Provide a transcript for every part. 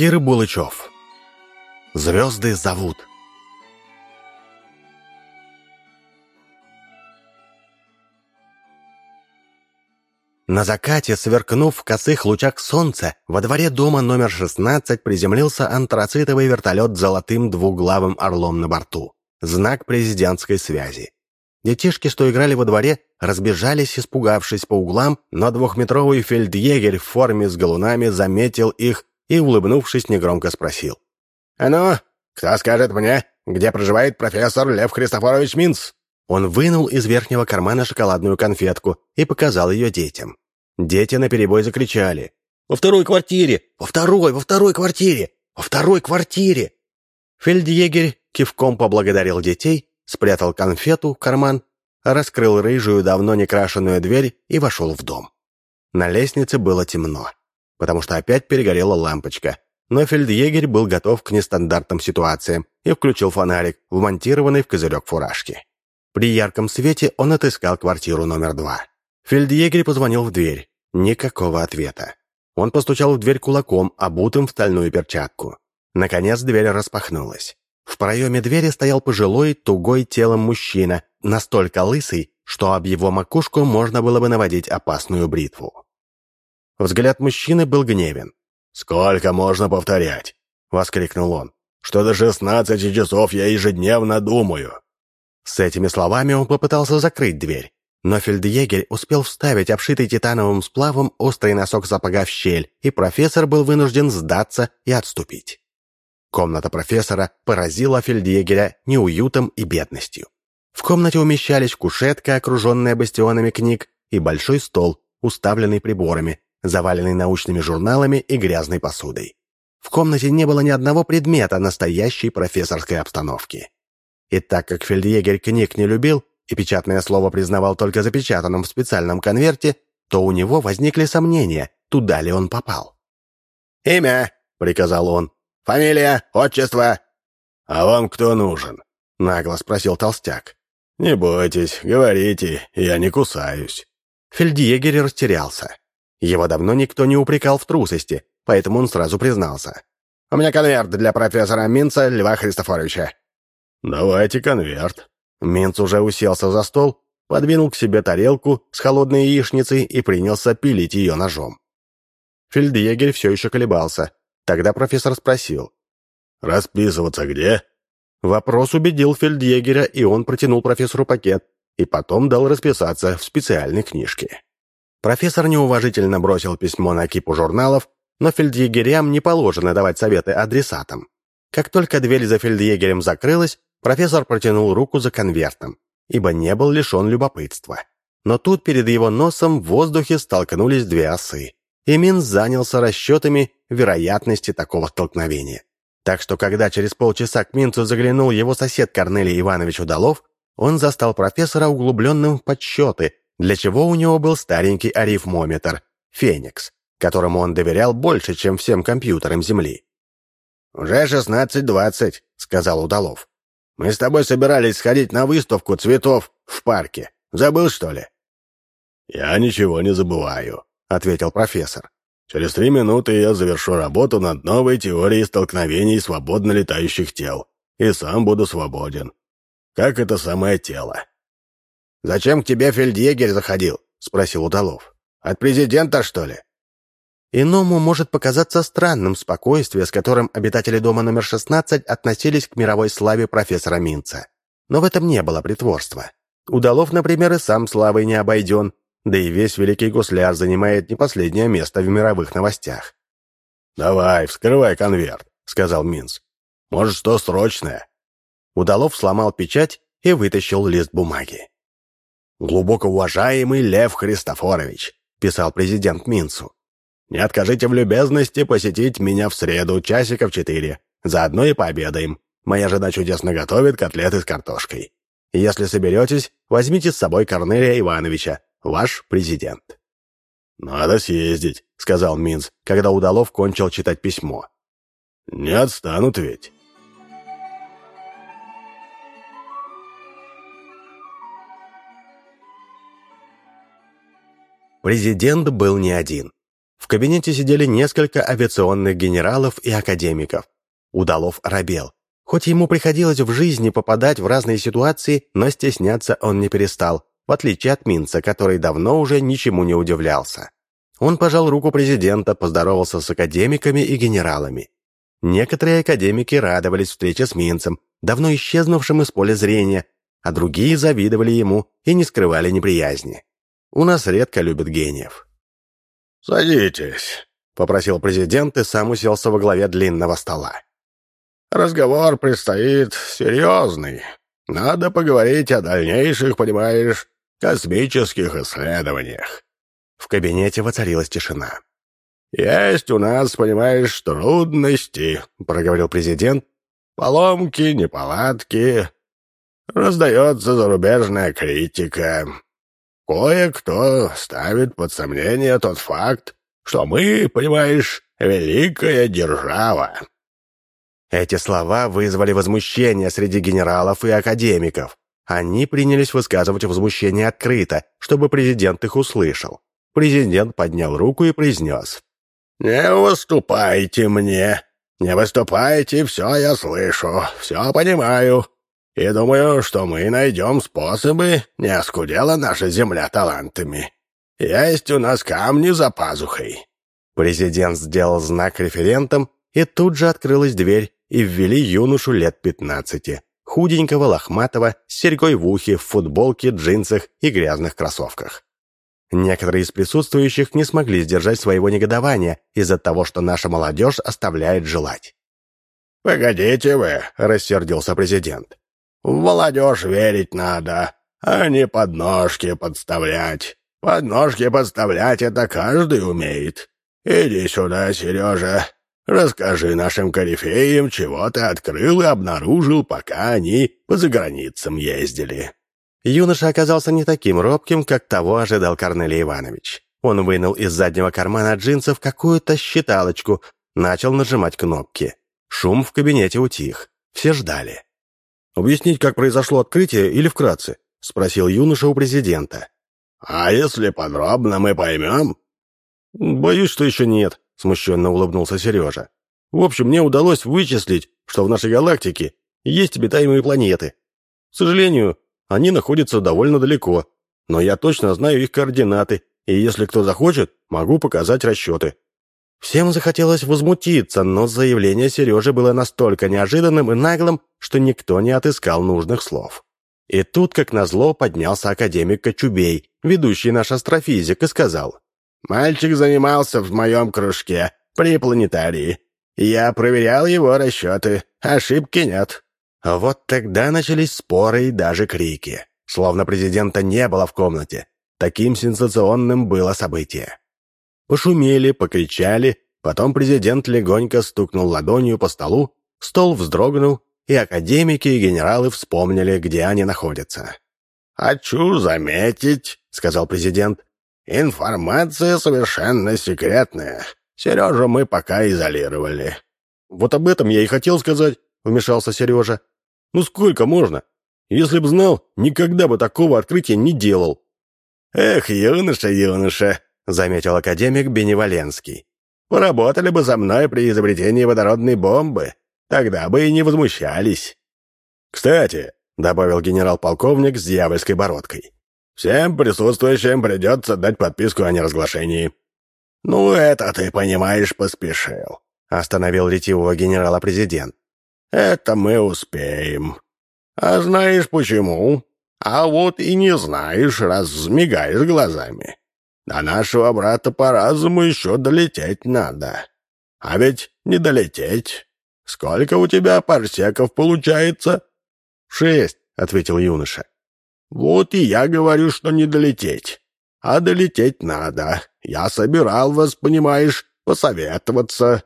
Кир Булычев. Звезды зовут. На закате, сверкнув в косых лучах солнца, во дворе дома номер 16 приземлился антрацитовый вертолет с золотым двуглавым орлом на борту. Знак президентской связи. Детишки, что играли во дворе, разбежались, испугавшись по углам, но двухметровый фельдъегерь в форме с галунами заметил их и, улыбнувшись, негромко спросил. «А ну, кто скажет мне, где проживает профессор Лев Христофорович Минц?» Он вынул из верхнего кармана шоколадную конфетку и показал ее детям. Дети наперебой закричали. «Во второй квартире! Во второй! Во второй квартире! Во второй квартире!» Фельдъегерь кивком поблагодарил детей, спрятал конфету в карман, раскрыл рыжую, давно не крашеную дверь и вошел в дом. На лестнице было темно, потому что опять перегорела лампочка, но фельдъегерь был готов к нестандартным ситуациям и включил фонарик, вмонтированный в козырек фуражки. При ярком свете он отыскал квартиру номер два. Фельдъегерь позвонил в дверь. Никакого ответа. Он постучал в дверь кулаком, обутым в стальную перчатку. Наконец дверь распахнулась. В проеме двери стоял пожилой, тугой телом мужчина, настолько лысый, что об его макушку можно было бы наводить опасную бритву. Взгляд мужчины был гневен. «Сколько можно повторять?» — воскликнул он. «Что до шестнадцати часов я ежедневно думаю. С этими словами он попытался закрыть дверь, но фельдъегерь успел вставить обшитый титановым сплавом острый носок сапога в щель, и профессор был вынужден сдаться и отступить. Комната профессора поразила фельдъегеря неуютом и бедностью. В комнате умещались кушетка, окруженная бастионами книг, и большой стол, уставленный приборами, заваленный научными журналами и грязной посудой. В комнате не было ни одного предмета настоящей профессорской обстановки. И так как фельдъегерь книг не любил и печатное слово признавал только запечатанным в специальном конверте, то у него возникли сомнения, туда ли он попал. «Имя», — приказал он, — «фамилия, отчество». «А вам кто нужен?» — нагло спросил толстяк. «Не бойтесь, говорите, я не кусаюсь». Фельдъегерь растерялся. Его давно никто не упрекал в трусости, поэтому он сразу признался. «У меня конверт для профессора Минца Льва Христофоровича. «Давайте конверт». Минц уже уселся за стол, подвинул к себе тарелку с холодной яичницей и принялся пилить ее ножом. Фельдъегерь все еще колебался. Тогда профессор спросил. «Расписываться где?» Вопрос убедил фельдъегеря, и он протянул профессору пакет, и потом дал расписаться в специальной книжке. Профессор неуважительно бросил письмо на кипу журналов, но фельдъегерям не положено давать советы адресатам. Как только дверь за фельдъегерем закрылась, Профессор протянул руку за конвертом, ибо не был лишен любопытства. Но тут перед его носом в воздухе столкнулись две осы, и Мин занялся расчетами вероятности такого столкновения. Так что, когда через полчаса к Минцу заглянул его сосед Корнелий Иванович Удалов, он застал профессора углубленным в подсчеты, для чего у него был старенький арифмометр «Феникс», которому он доверял больше, чем всем компьютерам Земли. «Уже шестнадцать двадцать», — сказал Удалов. Мы с тобой собирались сходить на выставку цветов в парке. Забыл, что ли?» «Я ничего не забываю», — ответил профессор. «Через три минуты я завершу работу над новой теорией столкновений свободно летающих тел, и сам буду свободен. Как это самое тело». «Зачем к тебе фельдъегерь заходил?» — спросил Удалов. «От президента, что ли?» Иному может показаться странным спокойствие, с которым обитатели дома номер 16 относились к мировой славе профессора Минца. Но в этом не было притворства. Удалов, например, и сам славой не обойден, да и весь великий гусляр занимает не последнее место в мировых новостях. «Давай, вскрывай конверт», — сказал Минц. «Может, что срочное?» Удалов сломал печать и вытащил лист бумаги. «Глубоко уважаемый Лев Христофорович», — писал президент Минцу, не откажите в любезности посетить меня в среду, часиков четыре. Заодно и пообедаем. Моя жена чудесно готовит котлеты с картошкой. Если соберетесь, возьмите с собой Корнелия Ивановича, ваш президент». «Надо съездить», — сказал Минц, когда Удалов кончил читать письмо. «Не отстанут ведь». Президент был не один. В кабинете сидели несколько авиационных генералов и академиков. Удалов оробел. Хоть ему приходилось в жизни попадать в разные ситуации, но стесняться он не перестал, в отличие от Минца, который давно уже ничему не удивлялся. Он пожал руку президента, поздоровался с академиками и генералами. Некоторые академики радовались встрече с Минцем, давно исчезнувшим из поля зрения, а другие завидовали ему и не скрывали неприязни. У нас редко любят гениев. «Садитесь», — попросил президент и сам уселся во главе длинного стола. «Разговор предстоит серьезный. Надо поговорить о дальнейших, понимаешь, космических исследованиях». В кабинете воцарилась тишина. «Есть у нас, понимаешь, трудности», — проговорил президент. «Поломки, неполадки. Раздается зарубежная критика. Кое-кто ставит под сомнение тот факт, что мы, понимаешь, великая держава». Эти слова вызвали возмущение среди генералов и академиков. Они принялись высказывать возмущение открыто, чтобы президент их услышал. Президент поднял руку и произнес. «Не выступайте мне! Не выступайте, все я слышу, все понимаю. И думаю, что мы найдем способы, не оскудела наша земля талантами. Есть у нас камни за пазухой». Президент сделал знак референтам, и тут же открылась дверь, и ввели юношу лет пятнадцати, худенького, лохматого, с серьгой в ухе, в футболке, джинсах и грязных кроссовках. Некоторые из присутствующих не смогли сдержать своего негодования из-за того, что наша молодежь оставляет желать. «Погодите вы», — рассердился президент. «В молодежь верить надо, а не подножки подставлять. Подножки подставлять это каждый умеет. Иди сюда, Сережа. Расскажи нашим корифеям, чего ты открыл и обнаружил, пока они по заграницам ездили». Юноша оказался не таким робким, как того ожидал Корнелий Иванович. Он вынул из заднего кармана джинсов какую-то считалочку, начал нажимать кнопки. Шум в кабинете утих. Все ждали. «Объяснить, как произошло открытие, или вкратце?» — спросил юноша у президента. «А если подробно мы поймем?» «Боюсь, что еще нет», — смущенно улыбнулся Сережа. «В общем, мне удалось вычислить, что в нашей галактике есть обитаемые планеты. К сожалению, они находятся довольно далеко, но я точно знаю их координаты, и если кто захочет, могу показать расчеты». Всем захотелось возмутиться, но заявление Сережи было настолько неожиданным и наглым, что никто не отыскал нужных слов. И тут, как назло, поднялся академик Кочубей, ведущий наш астрофизик, и сказал, «Мальчик занимался в моем кружке при планетарии. Я проверял его расчеты, ошибки нет. А вот тогда начались споры и даже крики. Словно президента не было в комнате. Таким сенсационным было событие. Пошумели, покричали, потом президент легонько стукнул ладонью по столу, стол вздрогнул, и академики и генералы вспомнили, где они находятся. «Хочу заметить», — сказал президент, — «информация совершенно секретная. Сережу мы пока изолировали». «Вот об этом я и хотел сказать», — вмешался Сережа. Ну сколько можно? Если б знал, никогда бы такого открытия не делал». «Эх, юноша, юноша», — заметил академик Беневаленский. «Поработали бы за мной при изобретении водородной бомбы. Тогда бы и не возмущались». «Кстати», — добавил генерал-полковник с дьявольской бородкой, «всем присутствующим придется дать подписку о неразглашении». «Ну, это ты, понимаешь, поспешил», — остановил ретивого генерала президент. Это мы успеем. А знаешь почему? А вот и не знаешь, раз взмигаешь глазами. До нашего брата по разуму еще долететь надо. А ведь не долететь. Сколько у тебя парсеков получается? Шесть, — ответил юноша. Вот и я говорю, что не долететь. А долететь надо. Я собирал вас, понимаешь, посоветоваться.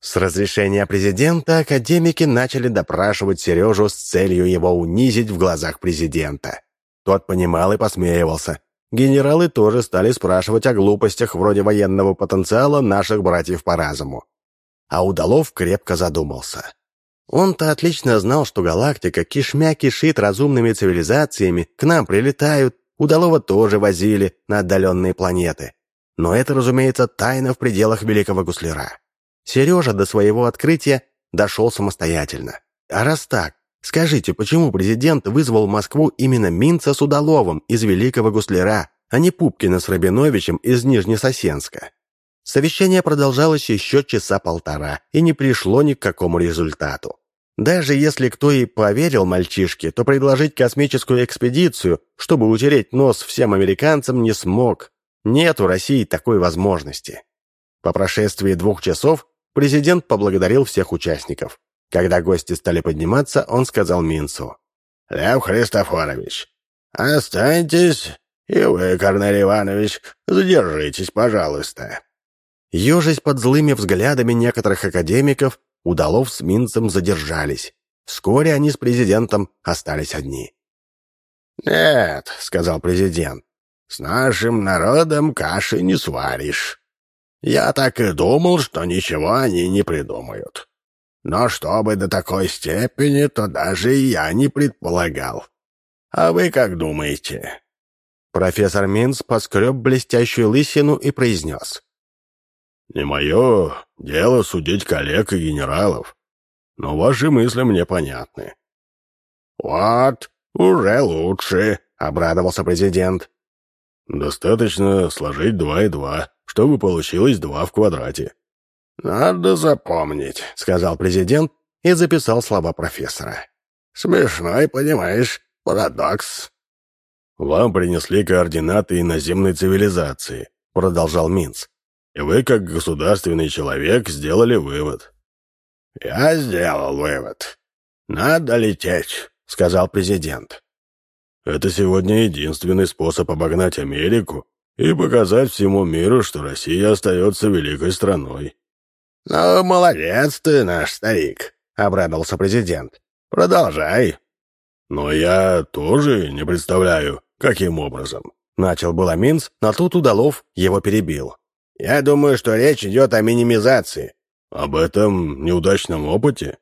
С разрешения президента академики начали допрашивать Сережу с целью его унизить в глазах президента. Тот понимал и посмеивался. Генералы тоже стали спрашивать о глупостях вроде военного потенциала наших братьев по разуму. А Удалов крепко задумался. Он-то отлично знал, что галактика кишмя кишит разумными цивилизациями, к нам прилетают, Удалова тоже возили на отдаленные планеты. Но это, разумеется, тайна в пределах великого гусляра. Сережа до своего открытия дошел самостоятельно. А раз так, скажите, почему президент вызвал в Москву именно Минца с Удаловым из Великого Гусляра, а не Пупкина с Рабиновичем из Нижнесосенска? Совещание продолжалось еще часа полтора и не пришло ни к какому результату. Даже если кто и поверил мальчишке, то предложить космическую экспедицию, чтобы утереть нос всем американцам, не смог. Нет у России такой возможности. По прошествии двух часов президент поблагодарил всех участников. Когда гости стали подниматься, он сказал Минцу. «Лев Христофорович, останьтесь, и вы, Корнелий Иванович, задержитесь, пожалуйста». Ежась под злыми взглядами некоторых академиков, Удалов с Минцем задержались. Вскоре они с президентом остались одни. «Нет», — сказал президент, — «с нашим народом каши не сваришь. Я так и думал, что ничего они не придумают. Но чтобы до такой степени, то даже и я не предполагал. А вы как думаете?» Профессор Минц поскреб блестящую лысину и произнес. Не мое дело судить коллег и генералов, но ваши мысли мне понятны». «Вот, уже лучше», — обрадовался президент. «Достаточно сложить два и два, чтобы получилось два в квадрате». «Надо запомнить», — сказал президент и записал слова профессора. «Смешной, понимаешь, парадокс». «Вам принесли координаты иноземной цивилизации», — продолжал Минц. И вы, как государственный человек, сделали вывод». «Я сделал вывод. Надо лететь», — сказал президент. «Это сегодня единственный способ обогнать Америку и показать всему миру, что Россия остается великой страной». «Ну, молодец ты, наш старик», — обрадовался президент. «Продолжай». «Но я тоже не представляю, каким образом», — начал было Минц, но тут Удалов его перебил. Я думаю, что речь идет о минимизации». «Об этом неудачном опыте?»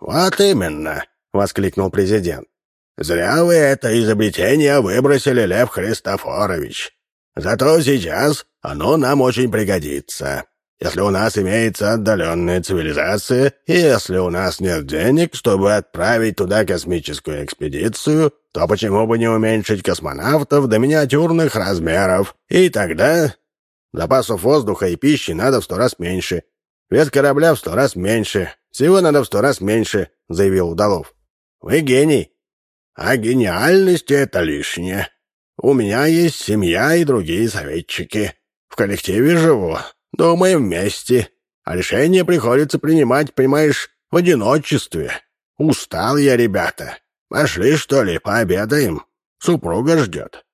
«Вот именно», — воскликнул президент. «Зря вы это изобретение выбросили, Лев Христофорович. Зато сейчас оно нам очень пригодится. Если у нас имеется отдаленная цивилизация, и если у нас нет денег, чтобы отправить туда космическую экспедицию, то почему бы не уменьшить космонавтов до миниатюрных размеров? И тогда Запасов воздуха и пищи надо в сто раз меньше. Вес корабля в сто раз меньше. Всего надо в сто раз меньше», — заявил Удалов. «Вы гений». «А гениальность — это лишнее. У меня есть семья и другие советчики. В коллективе живу. Думаем вместе. А решение приходится принимать, понимаешь, в одиночестве. Устал я, ребята. Пошли, что ли, пообедаем? Супруга ждет».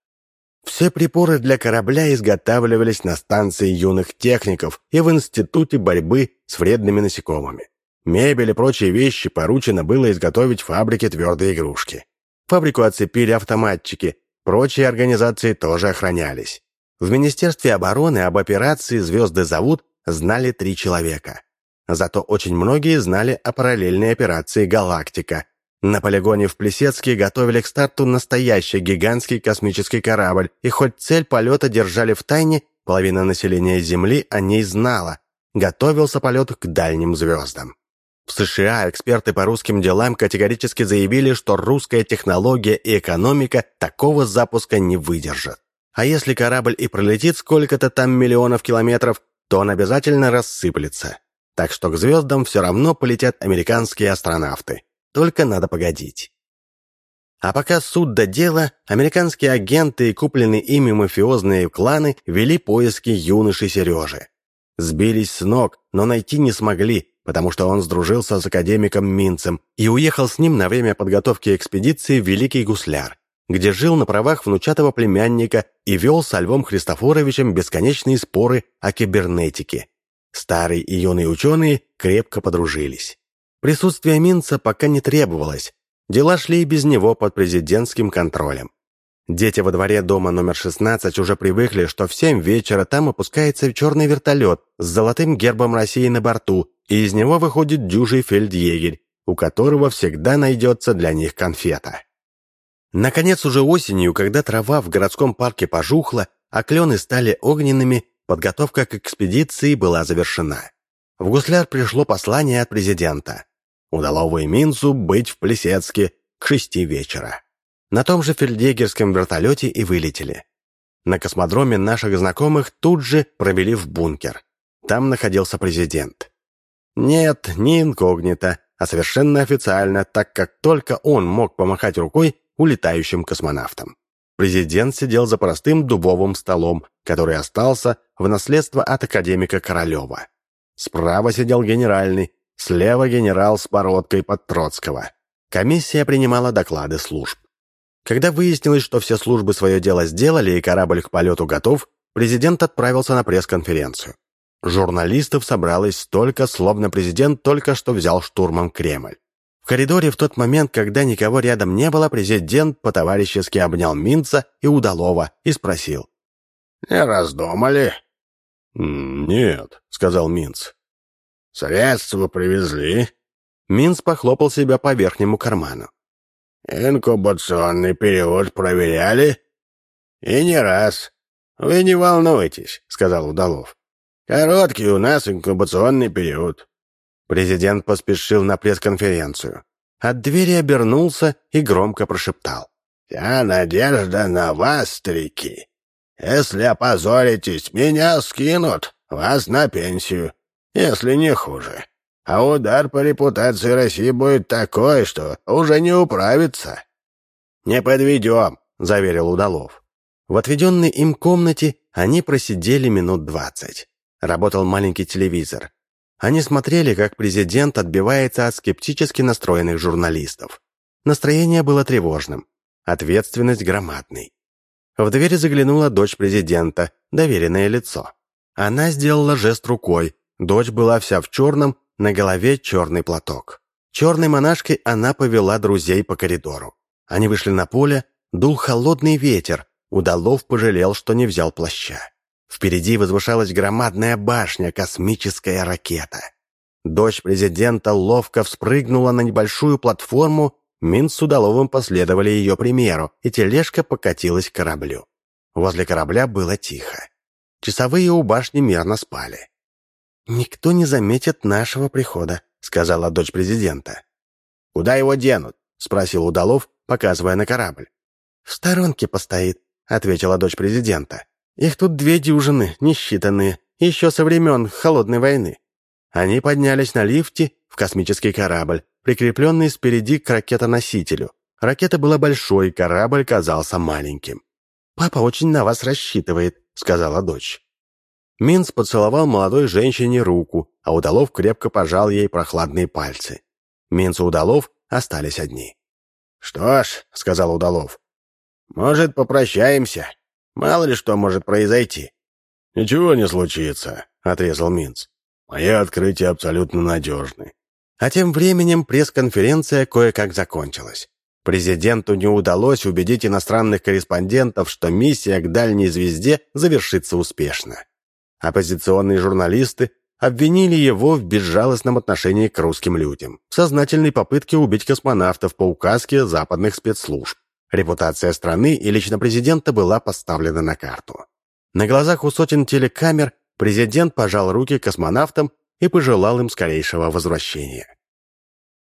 Все приборы для корабля изготавливались на станции юных техников и в Институте борьбы с вредными насекомыми. Мебель и прочие вещи поручено было изготовить фабрике твердой игрушки. Фабрику оцепили автоматчики, прочие организации тоже охранялись. В Министерстве обороны об операции «Звезды зовут» знали три человека. Зато очень многие знали о параллельной операции «Галактика», на полигоне в Плесецке готовили к старту настоящий гигантский космический корабль, и хоть цель полета держали в тайне, половина населения Земли о ней знала. Готовился полет к дальним звездам. В США эксперты по русским делам категорически заявили, что русская технология и экономика такого запуска не выдержат. А если корабль и пролетит сколько-то там миллионов километров, то он обязательно рассыплется. Так что к звездам все равно полетят американские астронавты. Только надо погодить. А пока суд до дела, американские агенты и купленные ими мафиозные кланы вели поиски юноши Сережи. Сбились с ног, но найти не смогли, потому что он сдружился с академиком Минцем и уехал с ним на время подготовки экспедиции в Великий Гусляр, где жил на правах внучатого племянника и вел со Львом Христофоровичем бесконечные споры о кибернетике. Старый и юный ученые крепко подружились. Присутствие Минца пока не требовалось. Дела шли и без него под президентским контролем. Дети во дворе дома номер 16 уже привыкли, что в 7 вечера там опускается черный вертолет с золотым гербом России на борту, и из него выходит дюжий фельдъегерь, у которого всегда найдется для них конфета. Наконец, уже осенью, когда трава в городском парке пожухла, а клены стали огненными, подготовка к экспедиции была завершена. В Гусляр пришло послание от президента. Удалову и Минцу быть в Плесецке к шести вечера. На том же фельдъегерском вертолете и вылетели. На космодроме наших знакомых тут же провели в бункер. Там находился президент. Нет, не инкогнито, а совершенно официально, так как только он мог помахать рукой улетающим космонавтам. Президент сидел за простым дубовым столом, который остался в наследство от академика Королева. Справа сидел генеральный, слева генерал с бородкой под Троцкого. Комиссия принимала доклады служб. Когда выяснилось, что все службы свое дело сделали и корабль к полету готов, президент отправился на пресс-конференцию. Журналистов собралось столько, словно президент только что взял штурмом Кремль. В коридоре в тот момент, когда никого рядом не было, президент по-товарищески обнял Минца и Удалова и спросил. «Не раздумали?» «Нет», — сказал Минц. «Средства привезли?» Минц похлопал себя по верхнему карману. «Инкубационный период проверяли?» «И не раз. Вы не волнуйтесь», — сказал Удалов. «Короткий у нас инкубационный период. Президент поспешил на пресс-конференцию. От двери обернулся и громко прошептал. «Вся надежда на вас, старики. Если опозоритесь, меня скинут, вас на пенсию, если не хуже. А удар по репутации России будет такой, что уже не управится». «Не подведем», — заверил Удалов. В отведенной им комнате они просидели минут двадцать. Работал маленький телевизор. Они смотрели, как президент отбивается от скептически настроенных журналистов. Настроение было тревожным, ответственность громадной. В дверь заглянула дочь президента, доверенное лицо. Она сделала жест рукой, дочь была вся в черном, на голове черный платок. Черной монашкой она повела друзей по коридору. Они вышли на поле, дул холодный ветер, Удалов пожалел, что не взял плаща. Впереди возвышалась громадная башня, космическая ракета. Дочь президента ловко вспрыгнула на небольшую платформу, Мин с Удаловым последовали ее примеру, и тележка покатилась к кораблю. Возле корабля было тихо. Часовые у башни мирно спали. «Никто не заметит нашего прихода», — сказала дочь президента. «Куда его денут?» — спросил Удалов, показывая на корабль. «В сторонке постоит», — ответила дочь президента. Их тут две дюжины, несчитанные, еще со времен Холодной войны. Они поднялись на лифте в космический корабль, прикрепленный спереди к ракетоносителю. Ракета была большой, корабль казался маленьким. «Папа очень на вас рассчитывает», — сказала дочь. Минц поцеловал молодой женщине руку, а Удалов крепко пожал ей прохладные пальцы. Минц и Удалов остались одни. «Что ж», — сказал Удалов, — «может, попрощаемся?» Мало ли что может произойти». «Ничего не случится», — отрезал Минц. «Мои открытия абсолютно надежны». А тем временем пресс-конференция кое-как закончилась. Президенту не удалось убедить иностранных корреспондентов, что миссия к дальней звезде завершится успешно. Оппозиционные журналисты обвинили его в безжалостном отношении к русским людям, в сознательной попытке убить космонавтов по указке западных спецслужб. Репутация страны и лично президента была поставлена на карту. На глазах у сотен телекамер президент пожал руки космонавтам и пожелал им скорейшего возвращения.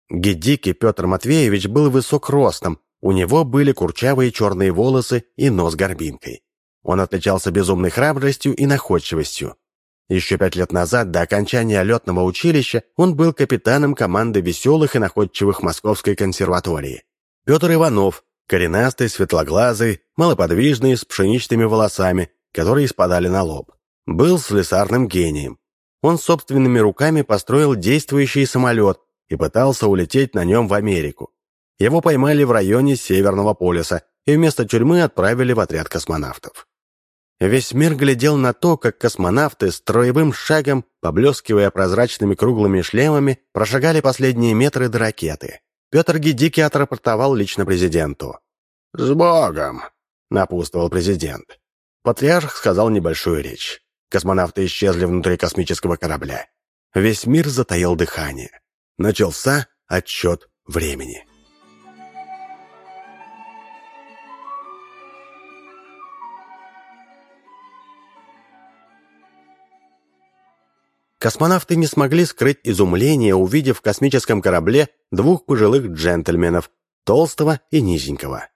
Гедики Петр Матвеевич был высок ростом, у него были курчавые черные волосы и нос горбинкой. Он отличался безумной храбростью и находчивостью. Еще пять лет назад, до окончания летного училища, он был капитаном команды веселых и находчивых Московской консерватории. Петр Иванов, Коренастый, светлоглазый, малоподвижный, с пшеничными волосами, которые спадали на лоб. Был слесарным гением. Он собственными руками построил действующий самолет и пытался улететь на нем в Америку. Его поймали в районе Северного полюса и вместо тюрьмы отправили в отряд космонавтов. Весь мир глядел на то, как космонавты строевым шагом, поблескивая прозрачными круглыми шлемами, прошагали последние метры до ракеты. Петр Гедики отрапортовал лично президенту. «С Богом!» — напутствовал президент. Патриарх сказал небольшую речь. Космонавты исчезли внутри космического корабля. Весь мир затаил дыхание. Начался отсчет времени. Космонавты не смогли скрыть изумление, увидев в космическом корабле двух пожилых джентльменов, толстого и низенького.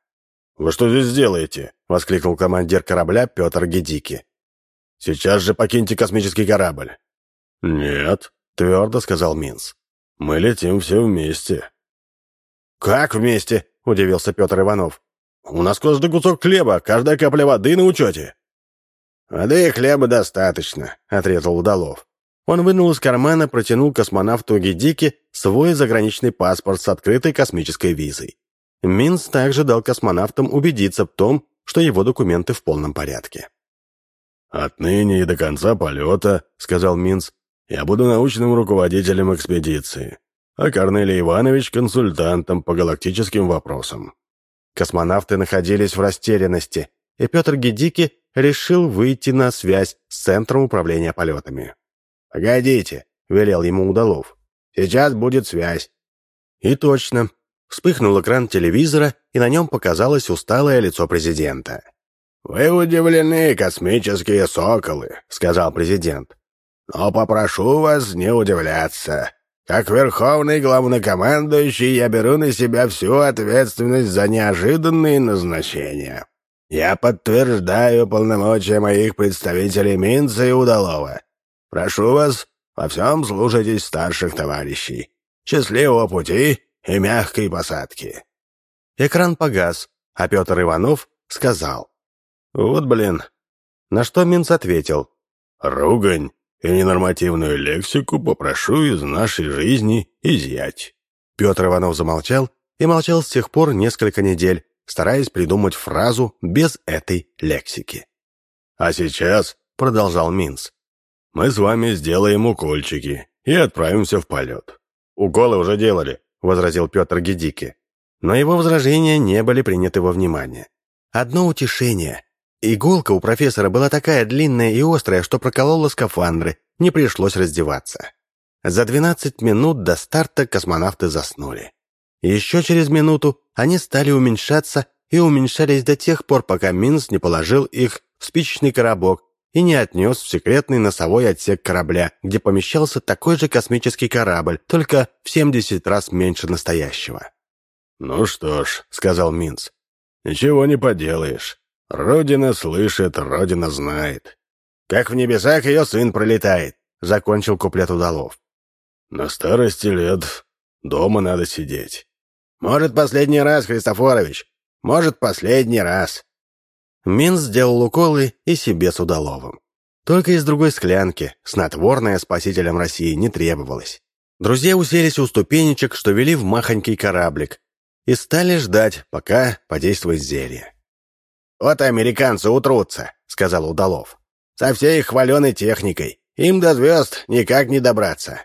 «Вы что здесь делаете?» — воскликнул командир корабля Петр Гедики. «Сейчас же покиньте космический корабль». «Нет», — твердо сказал Минц. «Мы летим все вместе». «Как вместе?» — удивился Петр Иванов. «У нас каждый кусок хлеба, каждая капля воды на учете». «Воды и хлеба достаточно», — отрезал Удалов. Он вынул из кармана, протянул космонавту Гедике свой заграничный паспорт с открытой космической визой. Минц также дал космонавтам убедиться в том, что его документы в полном порядке. «Отныне и до конца полета», — сказал Минц, — «я буду научным руководителем экспедиции, а Корнелий Иванович — консультантом по галактическим вопросам». Космонавты находились в растерянности, и Петр Гедики решил выйти на связь с Центром управления полетами. «Погодите», — велел ему Удалов. «Сейчас будет связь». И точно. Вспыхнул экран телевизора, и на нем показалось усталое лицо президента. «Вы удивлены, космические соколы», — сказал президент. «Но попрошу вас не удивляться. Как верховный главнокомандующий я беру на себя всю ответственность за неожиданные назначения. Я подтверждаю полномочия моих представителей Минца и Удалова. Прошу вас, во всем слушайтесь старших товарищей. Счастливого пути и мягкой посадки». Экран погас, а Петр Иванов сказал. «Вот блин». На что Минц ответил. «Ругань и ненормативную лексику попрошу из нашей жизни изъять». Петр Иванов замолчал и молчал с тех пор несколько недель, стараясь придумать фразу без этой лексики. «А сейчас», — продолжал Минц, — «мы с вами сделаем укольчики и отправимся в полет». «Уколы уже делали», — возразил Петр Гедики. Но его возражения не были приняты во внимание. Одно утешение. Иголка у профессора была такая длинная и острая, что проколола скафандры, не пришлось раздеваться. За 12 минут до старта космонавты заснули. Еще через минуту они стали уменьшаться и уменьшались до тех пор, пока Минс не положил их в спичечный коробок и не отнес в секретный носовой отсек корабля, где помещался такой же космический корабль, только в 70 раз меньше настоящего. «Ну что ж», — сказал Минц, — «ничего не поделаешь. Родина слышит, Родина знает». «Как в небесах ее сын пролетает», — закончил куплет Удалов. «На старости лет дома надо сидеть». «Может, последний раз, Христофорович. Может, последний раз». Мин сделал уколы и себе с Удаловым. Только из другой склянки, снотворное спасителям России не требовалось. Друзья уселись у ступенечек, что вели в махонький кораблик, и стали ждать, пока подействует зелье. «Вот американцы утрутся», — сказал Удалов. «Со всей их хваленой техникой. Им до звезд никак не добраться».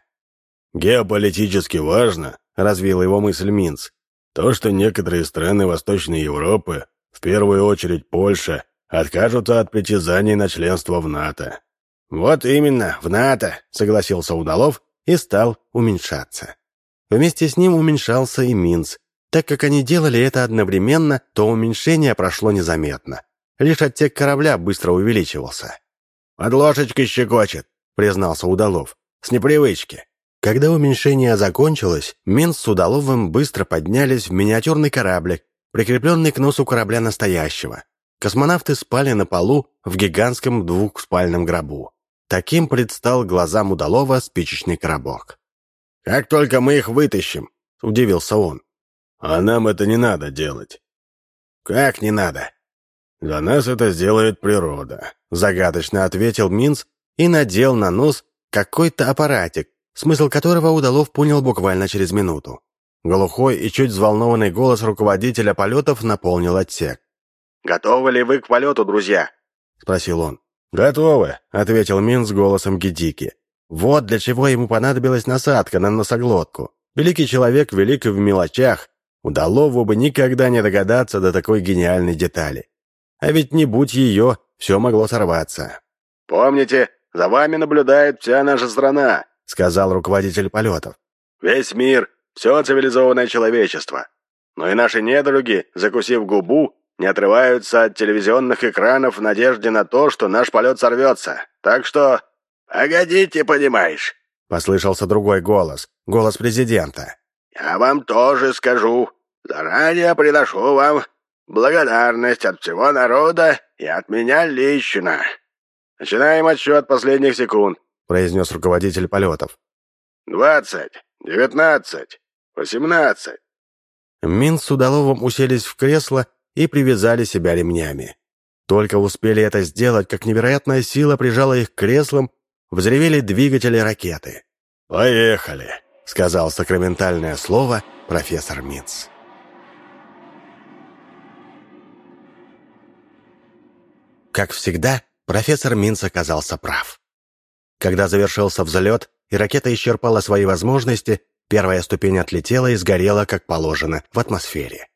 «Геополитически важно», — развил его мысль Минц, то, что некоторые страны Восточной Европы, в первую очередь Польша, откажутся от притязаний на членство в НАТО. «Вот именно, в НАТО», — согласился Удалов и стал уменьшаться. Вместе с ним уменьшался и Минц. Так как они делали это одновременно, то уменьшение прошло незаметно. Лишь отсек корабля быстро увеличивался. «Под ложечкой щекочет», — признался Удалов. «С непривычки». Когда уменьшение закончилось, Мин с Удаловым быстро поднялись в миниатюрный кораблик, прикрепленный к носу корабля настоящего. Космонавты спали на полу в гигантском двухспальном гробу. Таким предстал глазам Удалова спичечный коробок. «Как только мы их вытащим», — удивился он. «А нам это не надо делать». «Как не надо?» «Для нас это сделает природа», — загадочно ответил Минц и надел на нос какой-то аппаратик, смысл которого Удалов понял буквально через минуту. Глухой и чуть взволнованный голос руководителя полетов наполнил отсек. «Готовы ли вы к полету, друзья?» — спросил он. «Готовы», — ответил Мин с голосом Гедики. Вот для чего ему понадобилась насадка на носоглотку. Великий человек велик и в мелочах. Удалову бы никогда не догадаться до такой гениальной детали. А ведь не будь ее, все могло сорваться. «Помните, за вами наблюдает вся наша страна», — сказал руководитель полетов. «Весь мир, все цивилизованное человечество. Но и наши недруги, закусив губу, не отрываются от телевизионных экранов в надежде на то, что наш полет сорвется. Так что «Погодите, понимаешь», — послышался другой голос, голос президента. «Я вам тоже скажу. Заранее приношу вам благодарность от всего народа и от меня лично. Начинаем отсчет последних секунд», — произнес руководитель полетов. «Двадцать, девятнадцать, восемнадцать». Мин с Удаловым уселись в кресло и привязали себя ремнями. Только успели это сделать, как невероятная сила прижала их к креслам, взревели двигатели ракеты. «Поехали!» — сказал сакраментальное слово профессор Минц. Как всегда, профессор Минц оказался прав. Когда завершился взлет и ракета исчерпала свои возможности, первая ступень отлетела и сгорела, как положено, в атмосфере.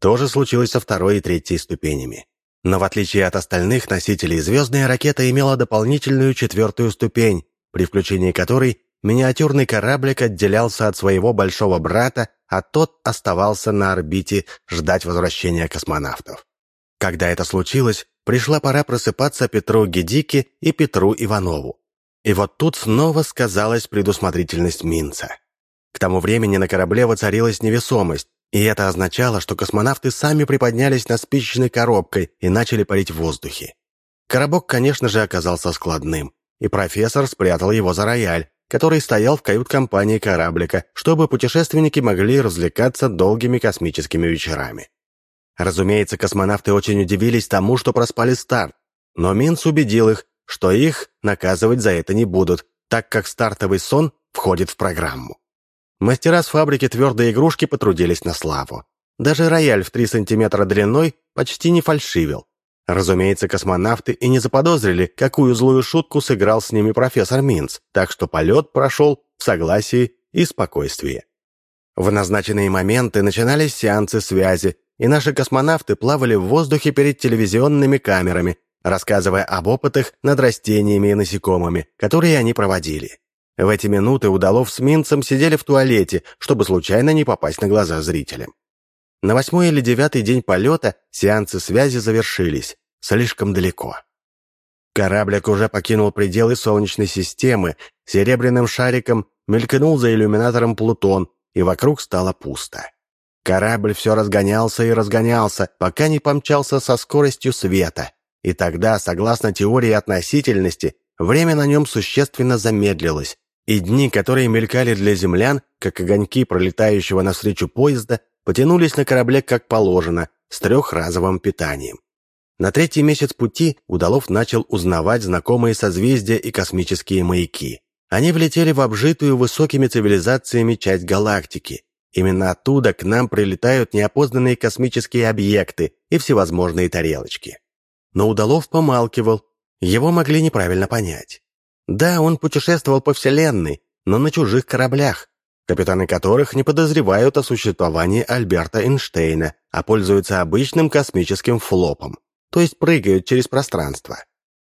То же случилось со второй и третьей ступенями. Но в отличие от остальных носителей, звездная ракета имела дополнительную четвертую ступень, при включении которой миниатюрный кораблик отделялся от своего большого брата, а тот оставался на орбите ждать возвращения космонавтов. Когда это случилось, пришла пора просыпаться Петру Гедике и Петру Иванову. И вот тут снова сказалась предусмотрительность Минца. К тому времени на корабле воцарилась невесомость, и это означало, что космонавты сами приподнялись над спичечной коробкой и начали парить в воздухе. Коробок, конечно же, оказался складным, и профессор спрятал его за рояль, который стоял в кают-компании кораблика, чтобы путешественники могли развлекаться долгими космическими вечерами. Разумеется, космонавты очень удивились тому, что проспали старт, но Минц убедил их, что их наказывать за это не будут, так как стартовый сон входит в программу. Мастера с фабрики твердой игрушки потрудились на славу. Даже рояль в 3 сантиметра длиной почти не фальшивил. Разумеется, космонавты и не заподозрили, какую злую шутку сыграл с ними профессор Минц, так что полет прошел в согласии и спокойствии. В назначенные моменты начинались сеансы связи, и наши космонавты плавали в воздухе перед телевизионными камерами, рассказывая об опытах над растениями и насекомыми, которые они проводили. В эти минуты Удалов с Минцем сидели в туалете, чтобы случайно не попасть на глаза зрителям. На восьмой или девятый день полета сеансы связи завершились. Слишком далеко. Кораблик уже покинул пределы Солнечной системы, серебряным шариком мелькнул за иллюминатором Плутон, и вокруг стало пусто. Корабль все разгонялся и разгонялся, пока не помчался со скоростью света. И тогда, согласно теории относительности, время на нем существенно замедлилось, и дни, которые мелькали для землян, как огоньки пролетающего навстречу поезда, потянулись на корабле как положено, с трехразовым питанием. На третий месяц пути Удалов начал узнавать знакомые созвездия и космические маяки. Они влетели в обжитую высокими цивилизациями часть галактики. Именно оттуда к нам прилетают неопознанные космические объекты и всевозможные тарелочки. Но Удалов помалкивал, его могли неправильно понять. Да, он путешествовал по Вселенной, но на чужих кораблях, капитаны которых не подозревают о существовании Альберта Эйнштейна, а пользуются обычным космическим флопом, то есть прыгают через пространство.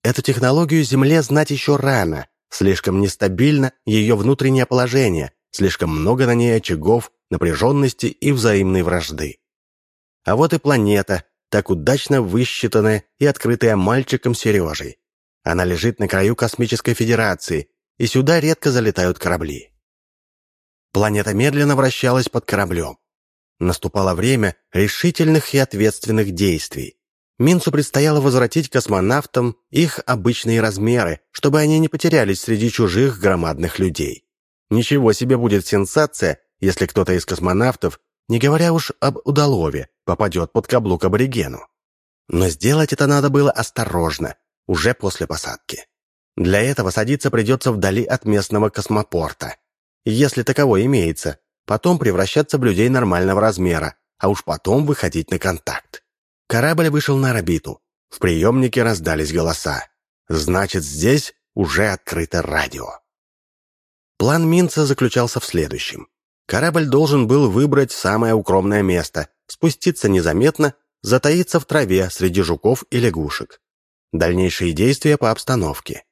Эту технологию Земле знать еще рано, слишком нестабильно ее внутреннее положение, слишком много на ней очагов, напряженности и взаимной вражды. А вот и планета, так удачно высчитанная и открытая мальчиком Сережей, она лежит на краю космической федерации, и сюда редко залетают корабли. Планета медленно вращалась под кораблем. Наступало время решительных и ответственных действий. Минцу предстояло возвратить космонавтам их обычные размеры, чтобы они не потерялись среди чужих громадных людей. Ничего себе будет сенсация, если кто-то из космонавтов, не говоря уж об удалове, попадет под каблук аборигену. Но сделать это надо было осторожно, уже после посадки. Для этого садиться придется вдали от местного космопорта. Если таковой имеется, потом превращаться в людей нормального размера, а уж потом выходить на контакт. Корабль вышел на орбиту. В приемнике раздались голоса. Значит, здесь уже открыто радио. План Минца заключался в следующем. Корабль должен был выбрать самое укромное место, спуститься незаметно, затаиться в траве среди жуков и лягушек. Дальнейшие действия по обстановке.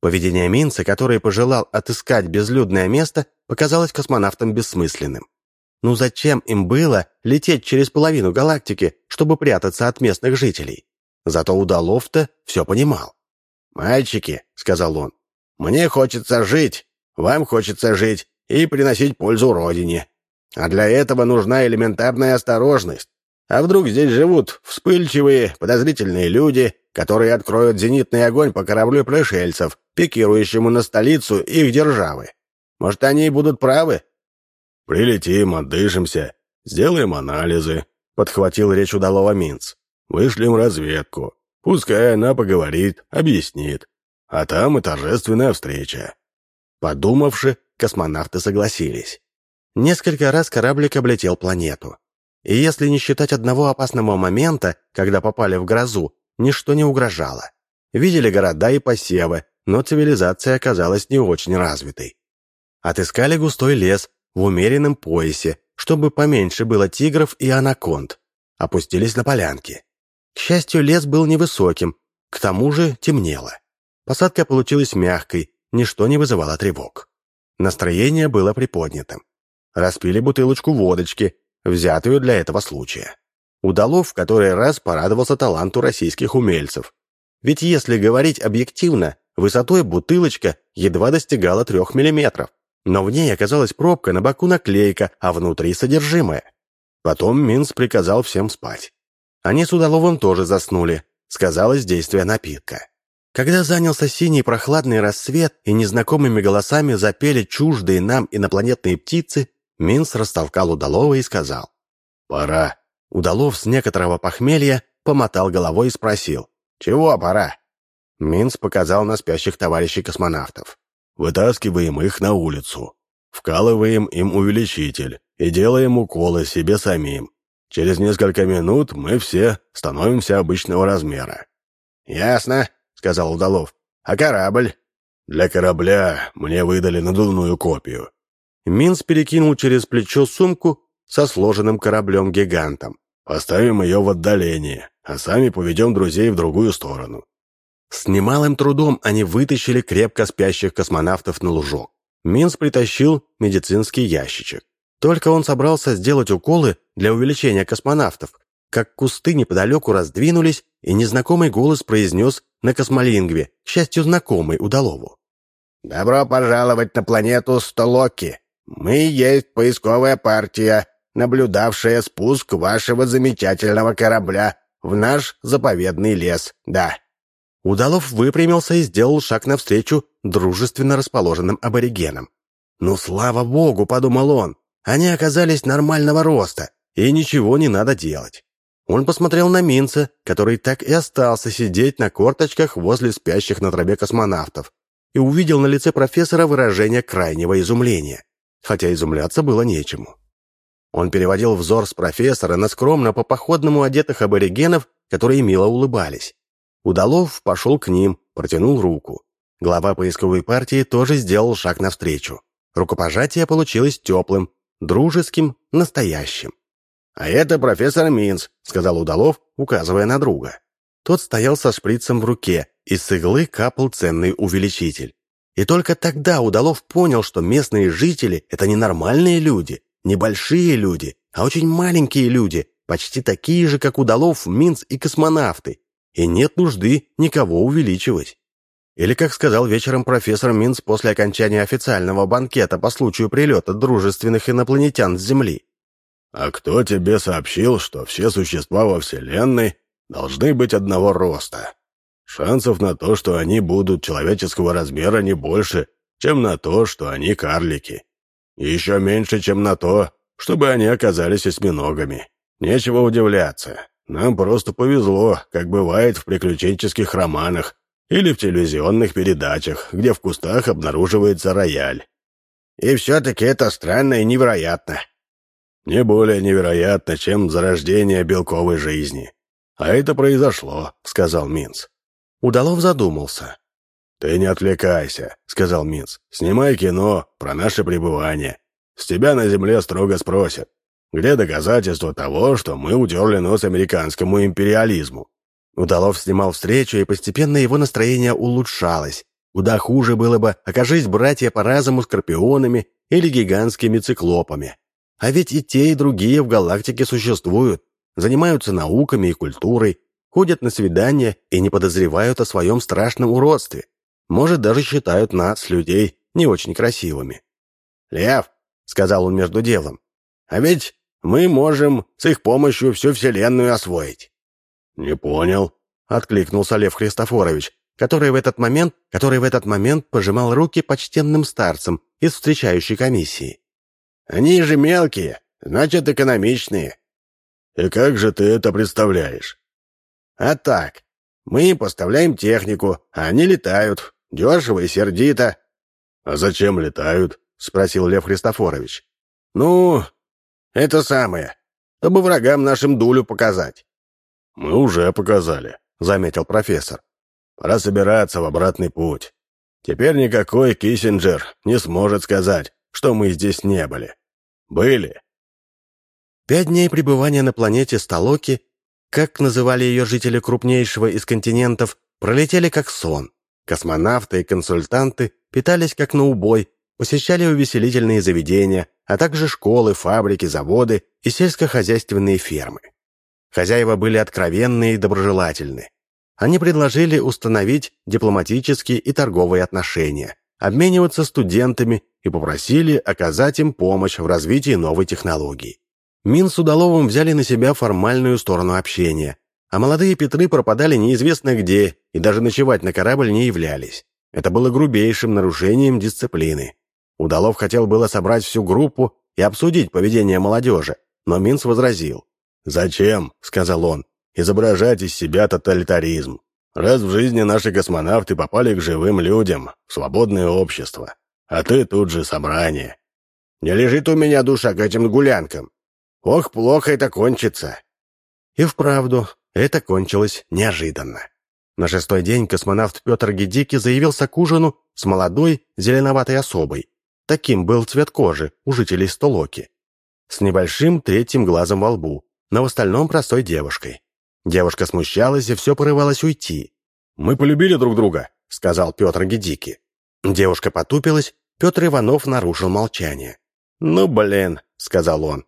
Поведение Минца, который пожелал отыскать безлюдное место, показалось космонавтам бессмысленным. Ну зачем им было лететь через половину галактики, чтобы прятаться от местных жителей? Зато Удалов-то все понимал. «Мальчики», — сказал он, Мне хочется жить, вам хочется жить и приносить пользу родине. А для этого нужна элементарная осторожность. А вдруг здесь живут вспыльчивые, подозрительные люди, которые откроют зенитный огонь по кораблю пришельцев, пикирующему на столицу их державы? Может, они и будут правы?» «Прилетим, отдышимся, сделаем анализы», — подхватил речь удалого Минц. «Вышлем разведку. Пускай она поговорит, объяснит. А там и торжественная встреча». Подумавши, космонавты согласились. Несколько раз кораблик облетел планету. И если не считать одного опасного момента, когда попали в грозу, ничто не угрожало. Видели города и посевы, но цивилизация оказалась не очень развитой. Отыскали густой лес в умеренном поясе, чтобы поменьше было тигров и анаконд. Опустились на полянки. К счастью, лес был невысоким, к тому же темнело. Посадка получилась мягкой, ничто не вызывало тревог. Настроение было приподнятым. Распили бутылочку водочки, взятую для этого случая. Удалов в который раз порадовался таланту российских умельцев. Ведь если говорить объективно, высотой бутылочка едва достигала трех миллиметров но в ней оказалась пробка, на боку наклейка, а внутри содержимое. Потом Минц приказал всем спать. Они с Удаловым тоже заснули. Сказалось действие напитка. Когда занялся синий прохладный рассвет и незнакомыми голосами запели чуждые нам инопланетные птицы, Минц растолкал Удалова и сказал «Пора». Удалов с некоторого похмелья помотал головой и спросил «Чего пора?» Минц показал на спящих товарищей космонавтов. Вытаскиваем их на улицу. Вкалываем им увеличитель и делаем уколы себе самим. Через несколько минут мы все становимся обычного размера». «Ясно», — сказал Удалов. «А корабль?» «Для корабля мне выдали надувную копию». Минс перекинул через плечо сумку со сложенным кораблем-гигантом. «Поставим ее в отдалении, а сами поведем друзей в другую сторону. С немалым трудом они вытащили крепко спящих космонавтов на лужок. Минс притащил медицинский ящичек. Только он собрался сделать уколы для увеличения космонавтов, как кусты неподалеку раздвинулись, и незнакомый голос произнес на космолингве, к счастью, знакомый Удалову. «Добро пожаловать на планету Столоки. Мы есть поисковая партия, наблюдавшая спуск вашего замечательного корабля в наш заповедный лес, да». Удалов выпрямился и сделал шаг навстречу дружественно расположенным аборигенам. «Ну, слава богу!» — подумал он. «Они оказались нормального роста, и ничего не надо делать». Он посмотрел на Минца, который так и остался сидеть на корточках возле спящих на траве космонавтов, и увидел на лице профессора выражение крайнего изумления, хотя изумляться было нечему. Он переводил взор с профессора на скромно по походному одетых аборигенов, которые мило улыбались. Удалов пошел к ним, протянул руку. Глава поисковой партии тоже сделал шаг навстречу. Рукопожатие получилось теплым, дружеским, настоящим. «А это профессор Минц», — сказал Удалов, указывая на друга. Тот стоял со шприцем в руке, и с иглы капал ценный увеличитель. И только тогда Удалов понял, что местные жители — это не нормальные люди, небольшие люди, а очень маленькие люди, почти такие же, как Удалов, Минц и космонавты, и нет нужды никого увеличивать. Или, как сказал вечером профессор Минц после окончания официального банкета по случаю прилета дружественных инопланетян с Земли. «А кто тебе сообщил, что все существа во Вселенной должны быть одного роста? Шансов на то, что они будут человеческого размера, не больше, чем на то, что они карлики. Еще меньше, чем на то, чтобы они оказались осьминогами. Нечего удивляться. Нам просто повезло, как бывает в приключенческих романах или в телевизионных передачах, где в кустах обнаруживается рояль. И все-таки это странно и невероятно. Не более невероятно, чем зарождение белковой жизни. А это произошло, сказал Минц. Удалов задумался. «Ты не отвлекайся», — сказал Минц. «Снимай кино про наше пребывание. С тебя на земле строго спросят. Где доказательства того, что мы утерли нос американскому империализму? Удалов снимал встречу, и постепенно его настроение улучшалось. Куда хуже было бы, окажись братья по разуму скорпионами или гигантскими циклопами. А ведь и те, и другие в галактике существуют, занимаются науками и культурой, ходят на свидания и не подозревают о своем страшном уродстве. Может, даже считают нас, людей, не очень красивыми. «Лев», — сказал он между делом, — «а ведь мы можем с их помощью всю Вселенную освоить». «Не понял», — откликнулся Лев Христофорович, который в этот момент, который в этот момент пожимал руки почтенным старцам из встречающей комиссии. «Они же мелкие, значит, экономичные». «И как же ты это представляешь?» «А так, мы им поставляем технику, а они летают, дешево и сердито». «А зачем летают?» — спросил Лев Христофорович. «Ну, это самое, чтобы врагам нашим дулю показать». «Мы уже показали», — заметил профессор. «Пора собираться в обратный путь. Теперь никакой Киссинджер не сможет сказать, что мы здесь не были. Были». Пять дней пребывания на планете Сталоки, как называли ее жители крупнейшего из континентов, пролетели как сон. Космонавты и консультанты питались как на убой, посещали увеселительные заведения, а также школы, фабрики, заводы и сельскохозяйственные фермы. Хозяева были откровенны и доброжелательны. Они предложили установить дипломатические и торговые отношения, обмениваться студентами и попросили оказать им помощь в развитии новой технологии. Мин с Удаловым взяли на себя формальную сторону общения, а молодые Петры пропадали неизвестно где и даже ночевать на корабль не являлись. Это было грубейшим нарушением дисциплины. Удалов хотел было собрать всю группу и обсудить поведение молодежи, но Минц возразил. «Зачем?» — сказал он. «Изображать из себя тоталитаризм. Раз в жизни наши космонавты попали к живым людям, в свободное общество, а ты тут же собрание. Не лежит у меня душа к этим гулянкам. Ох, плохо это кончится». И вправду, это кончилось неожиданно. На шестой день космонавт Петр Гедики заявился к ужину с молодой зеленоватой особой, Таким был цвет кожи у жителей Столоки. С небольшим третьим глазом во лбу, но в остальном простой девушкой. Девушка смущалась и все порывалась уйти. «Мы полюбили друг друга», — сказал Петр Гедики. Девушка потупилась, Петр Иванов нарушил молчание. «Ну, блин», — сказал он.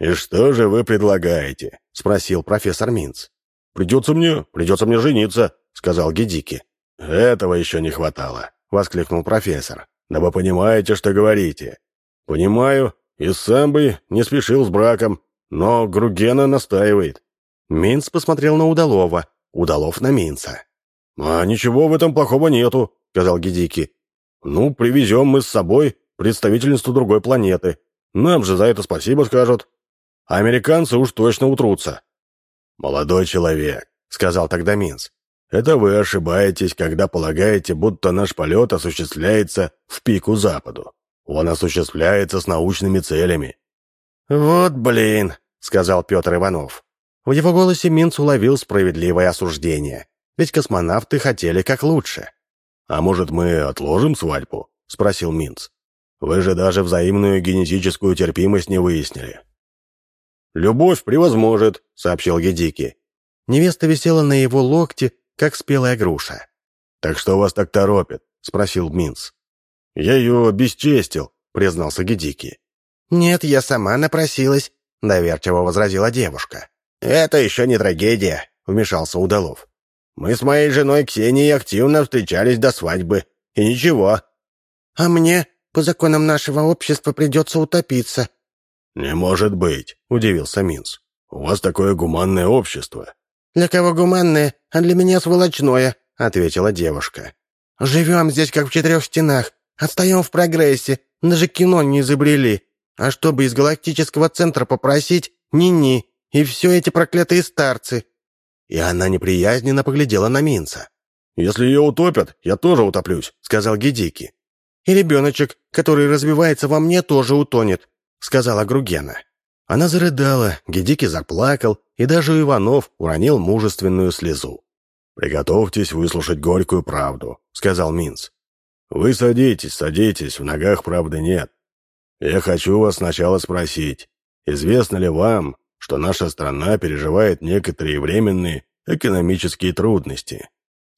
«И что же вы предлагаете?» — спросил профессор Минц. «Придется мне, придется мне жениться», — сказал Гедики. «Этого еще не хватало», — воскликнул профессор. Да вы понимаете, что говорите. Понимаю, и сам бы не спешил с браком, но Гругена настаивает. Минц посмотрел на Удалова, Удалов на Минца. «А ничего в этом плохого нету», — сказал Гедики. «Ну, привезем мы с собой представительницу другой планеты. Нам же за это спасибо скажут. А американцы уж точно утрутся». «Молодой человек», — сказал тогда Минц. Это вы ошибаетесь, когда полагаете, будто наш полет осуществляется в пику западу. Он осуществляется с научными целями». «Вот блин», — сказал Петр Иванов. В его голосе Минц уловил справедливое осуждение. Ведь космонавты хотели как лучше. «А может, мы отложим свадьбу?» — спросил Минц. «Вы же даже взаимную генетическую терпимость не выяснили». «Любовь превозможет», — сообщил Гедики. Невеста висела на его локте, как спелая груша. «Так что вас так торопит?» — спросил Минц. «Я ее обесчестил», — признался Гедики. «Нет, я сама напросилась», — доверчиво возразила девушка. «Это еще не трагедия», — вмешался Удалов. «Мы с моей женой Ксенией активно встречались до свадьбы. И ничего». «А мне, по законам нашего общества, придется утопиться». «Не может быть», — удивился Минц. «У вас такое гуманное общество. «Для кого гуманное, а для меня сволочное», — ответила девушка. «Живем здесь, как в четырех стенах, отстаем в прогрессе, даже кино не изобрели. А чтобы из галактического центра попросить, ни-ни, и все эти проклятые старцы». И она неприязненно поглядела на Минца. «Если ее утопят, я тоже утоплюсь», — сказал Гедики. «И ребеночек, который развивается во мне, тоже утонет», — сказала Гругена. Она зарыдала, Гедики заплакал, и даже Иванов уронил мужественную слезу. «Приготовьтесь выслушать горькую правду», — сказал Минц. «Вы садитесь, садитесь, в ногах правды нет. Я хочу вас сначала спросить, известно ли вам, что наша страна переживает некоторые временные экономические трудности?»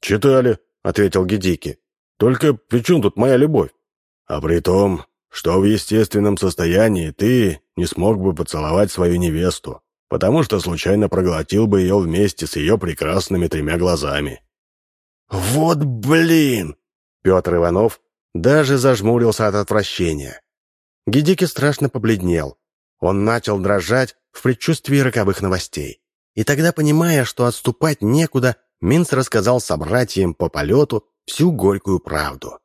«Читали», — ответил Гедики. «Только при чем тут моя любовь?» «А при том, что в естественном состоянии ты не смог бы поцеловать свою невесту, потому что случайно проглотил бы ее вместе с ее прекрасными тремя глазами». «Вот блин!» Петр Иванов даже зажмурился от отвращения. Гедики страшно побледнел. Он начал дрожать в предчувствии роковых новостей. И тогда, понимая, что отступать некуда, Минц рассказал собратьям по полету всю горькую правду.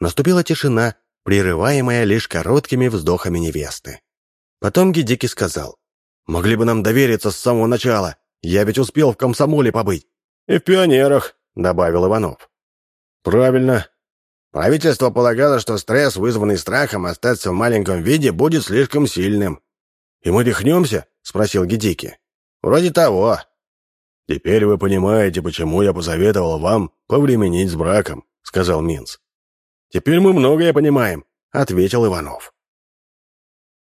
Наступила тишина, прерываемая лишь короткими вздохами невесты. Потом Гедики сказал, «Могли бы нам довериться с самого начала, я ведь успел в комсомоле побыть». «И в пионерах», — добавил Иванов. «Правильно. Правительство полагало, что стресс, вызванный страхом остаться в маленьком виде, будет слишком сильным. «И мы рехнемся?» — спросил Гедики. «Вроде того». «Теперь вы понимаете, почему я посоветовал вам повременить с браком», — сказал Минц. «Теперь мы многое понимаем», — ответил Иванов.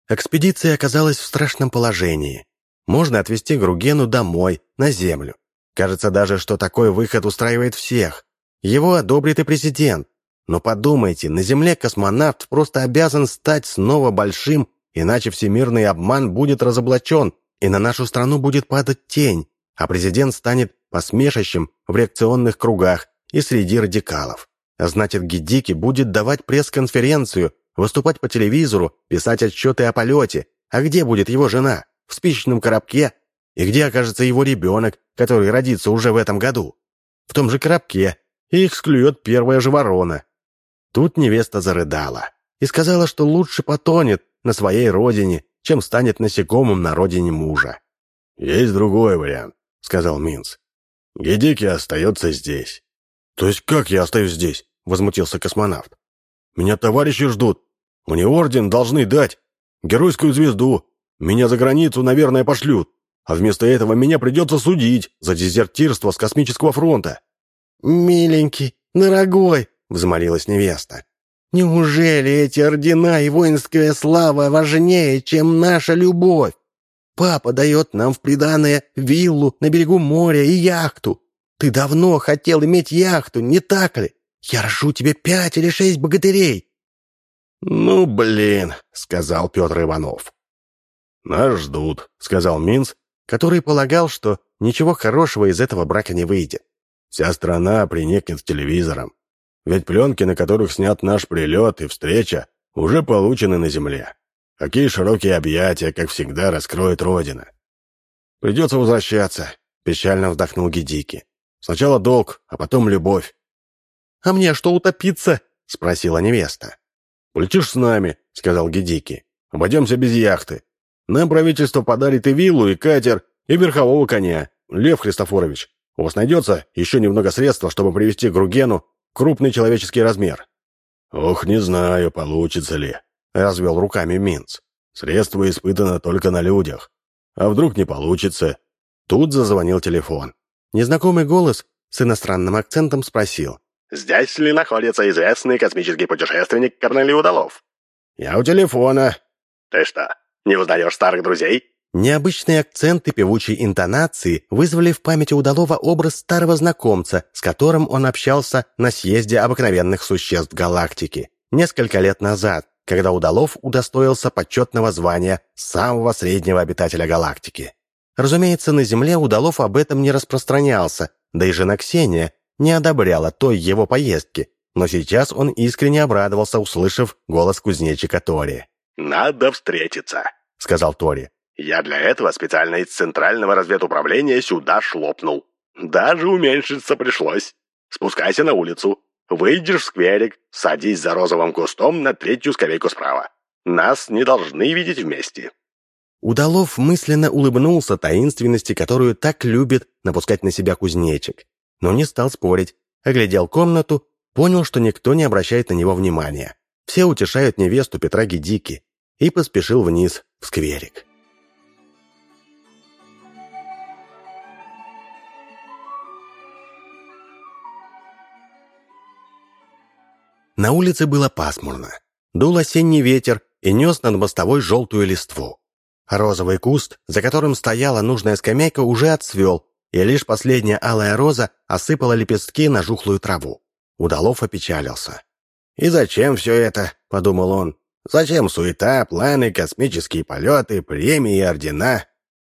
Экспедиция оказалась в страшном положении. Можно отвезти Гругену домой, на землю. Кажется даже, что такой выход устраивает всех. Его одобрит и президент. Но подумайте, на Земле космонавт просто обязан стать снова большим Иначе всемирный обман будет разоблачен, и на нашу страну будет падать тень, а президент станет посмешищем в реакционных кругах и среди радикалов. А значит, Гедики будет давать пресс-конференцию, выступать по телевизору, писать отчеты о полете. А где будет его жена? В спичечном коробке? И где окажется его ребенок, который родится уже в этом году? В том же коробке. И их склюет первая же ворона. Тут невеста зарыдала и сказала, что лучше потонет, на своей родине, чем станет насекомым на родине мужа. «Есть другой вариант», — сказал Минц. «Гедики остается здесь». «То есть как я остаюсь здесь?» — возмутился космонавт. «Меня товарищи ждут. Мне орден должны дать. Геройскую звезду. Меня за границу, наверное, пошлют. А вместо этого меня придется судить за дезертирство с космического фронта». «Миленький, дорогой», — взмолилась невеста. Неужели эти ордена и воинская слава важнее, чем наша любовь? Папа дает нам в приданое виллу на берегу моря и яхту. Ты давно хотел иметь яхту, не так ли? Я рожу тебе пять или шесть богатырей». «Ну, блин», — сказал Петр Иванов. «Нас ждут», — сказал Минц, который полагал, что ничего хорошего из этого брака не выйдет. «Вся страна приникнет к телевизорам. Ведь пленки, на которых снят наш прилет и встреча, уже получены на земле. Какие широкие объятия, как всегда, раскроет Родина. «Придется возвращаться», — печально вздохнул Гедики. «Сначала долг, а потом любовь». «А мне что, утопиться?» — спросила невеста. «Полетишь с нами», — сказал Гедики. «Обойдемся без яхты. Нам правительство подарит и виллу, и катер, и верхового коня. Лев Христофорович, у вас найдется еще немного средства, чтобы привести Гругену крупный человеческий размер. «Ох, не знаю, получится ли», — развел руками Минц. «Средство испытано только на людях. А вдруг не получится?» Тут зазвонил телефон. Незнакомый голос с иностранным акцентом спросил. «Здесь ли находится известный космический путешественник Корнелий Удалов?» «Я у телефона». «Ты что, не узнаешь старых друзей?» Необычные акценты певучей интонации вызвали в памяти Удалова образ старого знакомца, с которым он общался на съезде обыкновенных существ галактики несколько лет назад, когда Удалов удостоился почетного звания самого среднего обитателя галактики. Разумеется, на Земле Удалов об этом не распространялся, да и жена Ксения не одобряла той его поездки, но сейчас он искренне обрадовался, услышав голос кузнечика Тори. «Надо встретиться», — сказал Тори. Я для этого специально из Центрального разведуправления сюда шлопнул. Даже уменьшиться пришлось. Спускайся на улицу. Выйдешь в скверик, садись за розовым кустом на третью скамейку справа. Нас не должны видеть вместе». Удалов мысленно улыбнулся таинственности, которую так любит напускать на себя кузнечик. Но не стал спорить, оглядел комнату, понял, что никто не обращает на него внимания. Все утешают невесту Петра Гедики и поспешил вниз, в скверик. На улице было пасмурно. Дул осенний ветер и нес над мостовой желтую листву. Розовый куст, за которым стояла нужная скамейка, уже отцвел, и лишь последняя алая роза осыпала лепестки на жухлую траву. Удалов опечалился. «И зачем все это?» — подумал он. «Зачем суета, планы, космические полеты, премии и ордена?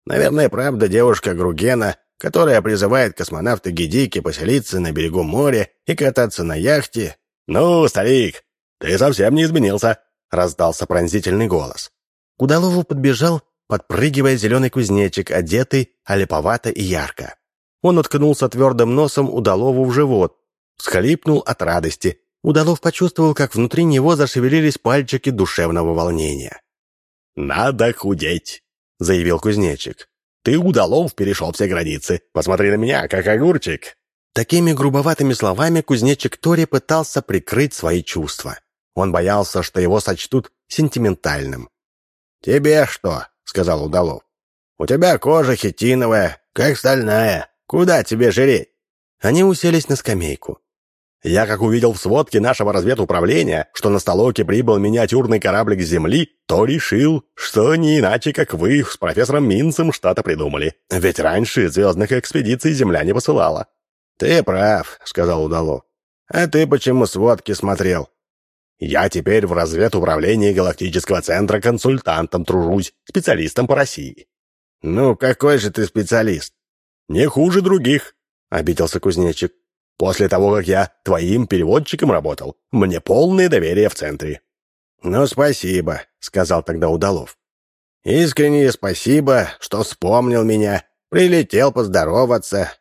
Наверное, правда девушка Гругена, которая призывает космонавта Гедики поселиться на берегу моря и кататься на яхте, «Ну, старик, ты совсем не изменился», — раздался пронзительный голос. К Удалову подбежал, подпрыгивая зеленый кузнечик, одетый олеповато и ярко. Он уткнулся твердым носом Удалову в живот, всхлипнул от радости. Удалов почувствовал, как внутри него зашевелились пальчики душевного волнения. «Надо худеть», — заявил кузнечик. «Ты, Удалов, перешел все границы. Посмотри на меня, как огурчик». Такими грубоватыми словами кузнечик Тори пытался прикрыть свои чувства. Он боялся, что его сочтут сентиментальным. «Тебе что?» — сказал Удалов. «У тебя кожа хитиновая, как стальная. Куда тебе жреть?» Они уселись на скамейку. Я, как увидел в сводке нашего разведуправления, что на Столоке прибыл миниатюрный кораблик с Земли, то решил, что не иначе, как вы с профессором Минцем что-то придумали. Ведь раньше звездных экспедиций Земля не посылала. «Ты прав», — сказал Удалов. «А ты почему сводки смотрел?» «Я теперь в разведуправлении Галактического центра консультантом тружусь, специалистом по России». «Ну, какой же ты специалист?» «Не хуже других», — обиделся кузнечик. После того, как я твоим переводчиком работал, мне полное доверие в центре». «Ну, спасибо», — сказал тогда Удалов. «Искреннее спасибо, что вспомнил меня, прилетел поздороваться».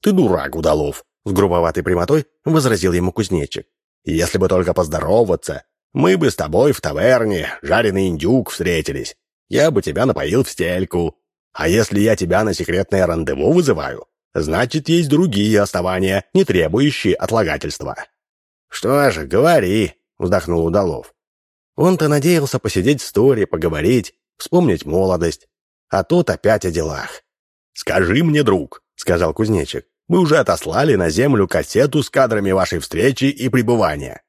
«Ты дурак, Удалов», — с грубоватой прямотой возразил ему кузнечик. «Если бы только поздороваться, мы бы с тобой в таверне, жареный индюк, встретились. Я бы тебя напоил в стельку. А если я тебя на секретное рандеву вызываю, Значит, есть другие основания, не требующие отлагательства. «Что же, говори», — вздохнул Удалов. Он-то надеялся посидеть в сторе, поговорить, вспомнить молодость. А тут опять о делах. «Скажи мне, друг», — сказал кузнечик, «мы уже отослали на землю кассету с кадрами вашей встречи и пребывания».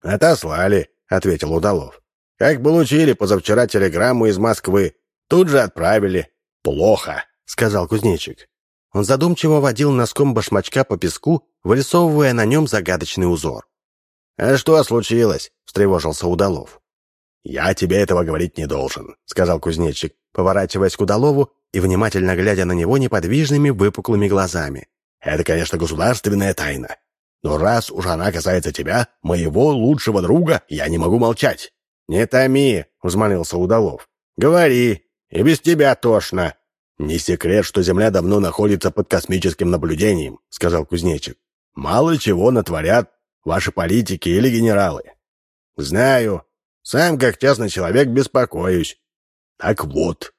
«Отослали», — ответил Удалов. «Как получили позавчера телеграмму из Москвы, тут же отправили». «Плохо», — сказал кузнечик. Он задумчиво водил носком башмачка по песку, вырисовывая на нем загадочный узор. «А что случилось?» — встревожился Удалов. «Я тебе этого говорить не должен», — сказал кузнечик, поворачиваясь к Удалову и внимательно глядя на него неподвижными выпуклыми глазами. «Это, конечно, государственная тайна. Но раз уж она касается тебя, моего лучшего друга, я не могу молчать». «Не томи», — взмолился Удалов. «Говори, и без тебя тошно». «Не секрет, что Земля давно находится под космическим наблюдением», — сказал кузнечик. «Мало чего натворят ваши политики или генералы». «Знаю. Сам, как частный человек, беспокоюсь». «Так вот,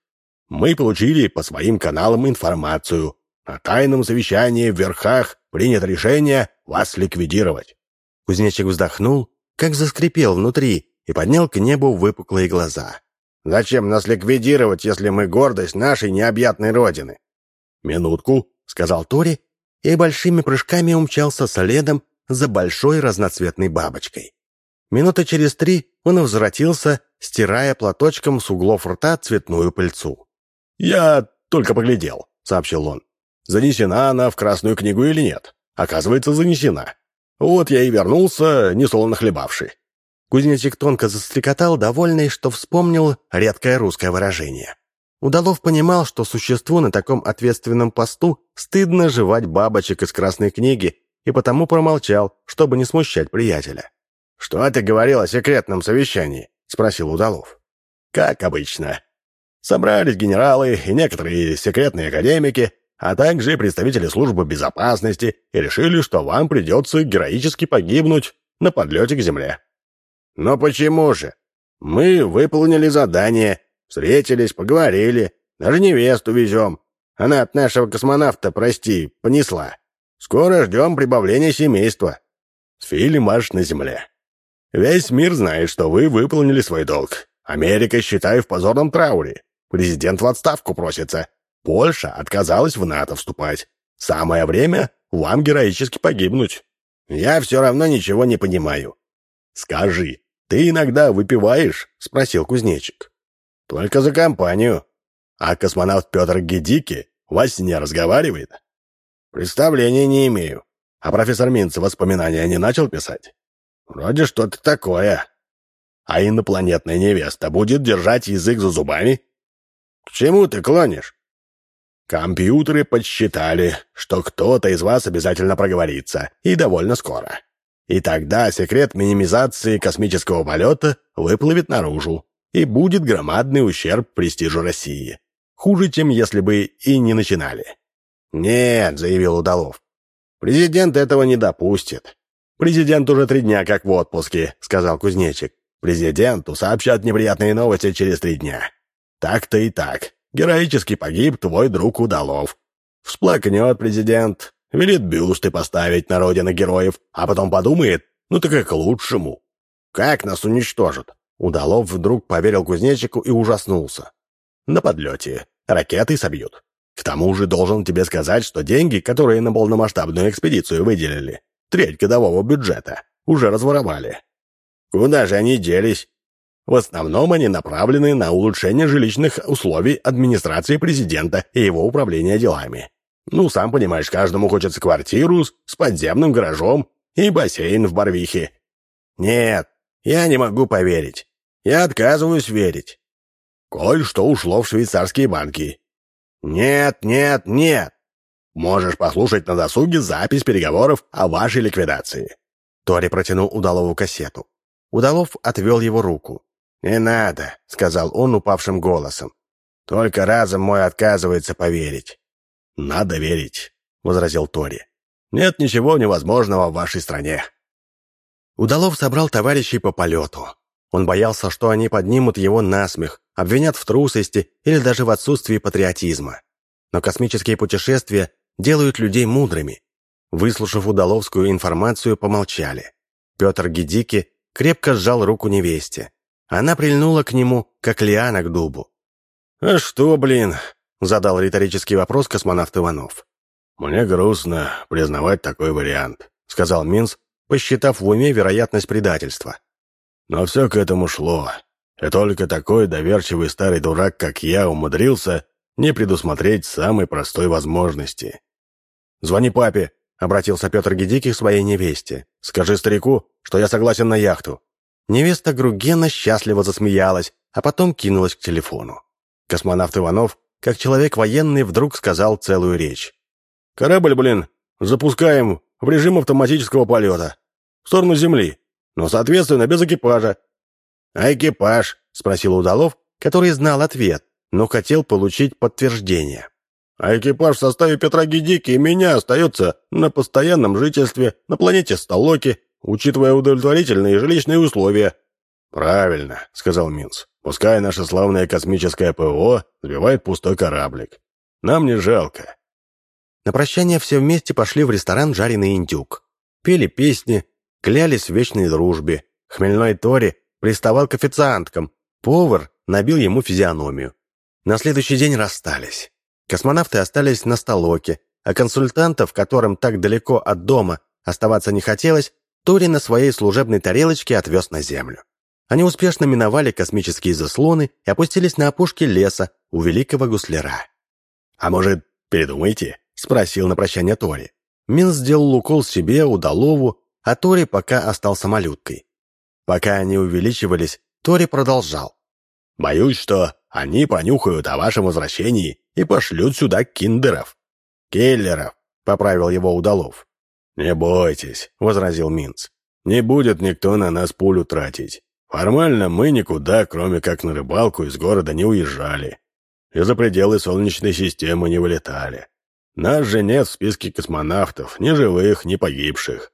мы получили по своим каналам информацию. На тайном совещании в верхах принято решение вас ликвидировать». Кузнечик вздохнул, как заскрипел внутри, и поднял к небу выпуклые глаза. Зачем нас ликвидировать, если мы гордость нашей необъятной родины?» «Минутку», — сказал Тори, и большими прыжками умчался следом за большой разноцветной бабочкой. Минуты через три он возвратился, стирая платочком с углов рта цветную пыльцу. «Я только поглядел», — сообщил он. «Занесена она в Красную книгу или нет? Оказывается, занесена. Вот я и вернулся, несолоно хлебавший. Кузнечик тонко застрекотал, довольный, что вспомнил редкое русское выражение. Удалов понимал, что существу на таком ответственном посту стыдно жевать бабочек из Красной книги, и потому промолчал, чтобы не смущать приятеля. «Что ты говорил о секретном совещании?» — спросил Удалов. «Как обычно. Собрались генералы и некоторые секретные академики, а также представители службы безопасности и решили, что вам придется героически погибнуть на подлете к земле. «Но почему же? Мы выполнили задание, встретились, поговорили, даже невесту везем. Она от нашего космонавта, прости, понесла. Скоро ждем прибавления семейства». Фильм аж на земле. Весь мир знает, что вы выполнили свой долг. Америка, считай, в позорном трауре. Президент в отставку просится. Польша отказалась в НАТО вступать. Самое время вам героически погибнуть. Я все равно ничего не понимаю. Скажи, «Ты иногда выпиваешь?» — спросил кузнечик. «Только за компанию». «А космонавт Петр Гедики во сне разговаривает?» «Представления не имею». «А профессор Минц воспоминания не начал писать?» «Вроде что-то такое». «А инопланетная невеста будет держать язык за зубами?» «К чему ты клонишь?» «Компьютеры подсчитали, что кто-то из вас обязательно проговорится, и довольно скоро. И тогда секрет минимизации космического полета выплывет наружу, и будет громадный ущерб престижу России. Хуже, чем если бы и не начинали. «Нет», — заявил Удалов, — «президент этого не допустит». «Президент уже три дня как в отпуске», — сказал кузнечик. «Президенту сообщат неприятные новости через три дня. Так-то и так. Героически погиб твой друг Удалов. Всплакнет президент, велит бюсты поставить на родину героев, а потом подумает, ну так как к лучшему. Как нас уничтожат? Удалов вдруг поверил кузнечику и ужаснулся. На подлете. Ракеты собьют. К тому же должен тебе сказать, что деньги, которые на полномасштабную экспедицию выделили, треть годового бюджета, уже разворовали. Куда же они делись? В основном они направлены на улучшение жилищных условий администрации президента и его управления делами. Ну, сам понимаешь, каждому хочется квартиру с подземным гаражом и бассейн в Барвихе. Нет, я не могу поверить. Я отказываюсь верить. Кое-что ушло в швейцарские банки. Нет, нет, нет. Можешь послушать на досуге запись переговоров о вашей ликвидации. Тори протянул Удалову кассету. Удалов отвел его руку. «Не надо», — сказал он упавшим голосом. «Только разом мой отказывается поверить». «Надо верить», — возразил Тори. «Нет ничего невозможного в вашей стране». Удалов собрал товарищей по полету. Он боялся, что они поднимут его на смех, обвинят в трусости или даже в отсутствии патриотизма. Но космические путешествия делают людей мудрыми. Выслушав удаловскую информацию, помолчали. Петр Гедики крепко сжал руку невесте. Она прильнула к нему, как лиана к дубу. «А что, блин, — задал риторический вопрос космонавт Иванов. «Мне грустно признавать такой вариант», — сказал Минц, посчитав в уме вероятность предательства. «Но все к этому шло, и только такой доверчивый старый дурак, как я, умудрился не предусмотреть самой простой возможности». «Звони папе», — обратился Петр Гедики к своей невесте. «Скажи старику, что я согласен на яхту». Невеста Гругена счастливо засмеялась, а потом кинулась к телефону. Космонавт Иванов как человек военный вдруг сказал целую речь. «Корабль, блин, запускаем в режим автоматического полета. В сторону Земли, но, соответственно, без экипажа». «А экипаж?» — спросил Удалов, который знал ответ, но хотел получить подтверждение. «А экипаж в составе Петра Гедики и меня остается на постоянном жительстве на планете Столоки, учитывая удовлетворительные жилищные условия». «Правильно», — сказал Минц. Пускай наше славное космическое ПО сбивает пустой кораблик. Нам не жалко. На прощание все вместе пошли в ресторан «Жареный индюк». Пели песни, клялись в вечной дружбе. Хмельной Тори приставал к официанткам. Повар набил ему физиономию. На следующий день расстались. Космонавты остались на столоке, а консультантов, которым так далеко от дома оставаться не хотелось, Тори на своей служебной тарелочке отвез на Землю. Они успешно миновали космические заслоны и опустились на опушке леса у великого гусляра. «А может, передумайте?» — спросил на прощание Тори. Мин сделал укол себе, удалову, а Тори пока остался малюткой. Пока они увеличивались, Тори продолжал. «Боюсь, что они понюхают о вашем возвращении и пошлют сюда киндеров». «Келлеров», — поправил его Удалов. «Не бойтесь», — возразил Минц. «Не будет никто на нас пулю тратить. Формально мы никуда, кроме как на рыбалку, из города не уезжали. И за пределы Солнечной системы не вылетали. Нас же нет в списке космонавтов, ни живых, ни погибших.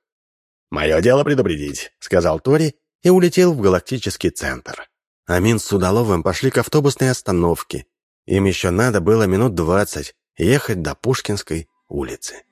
«Мое дело предупредить», — сказал Тори и улетел в галактический центр. Амин с Удаловым пошли к автобусной остановке. Им еще надо было минут двадцать ехать до Пушкинской улицы.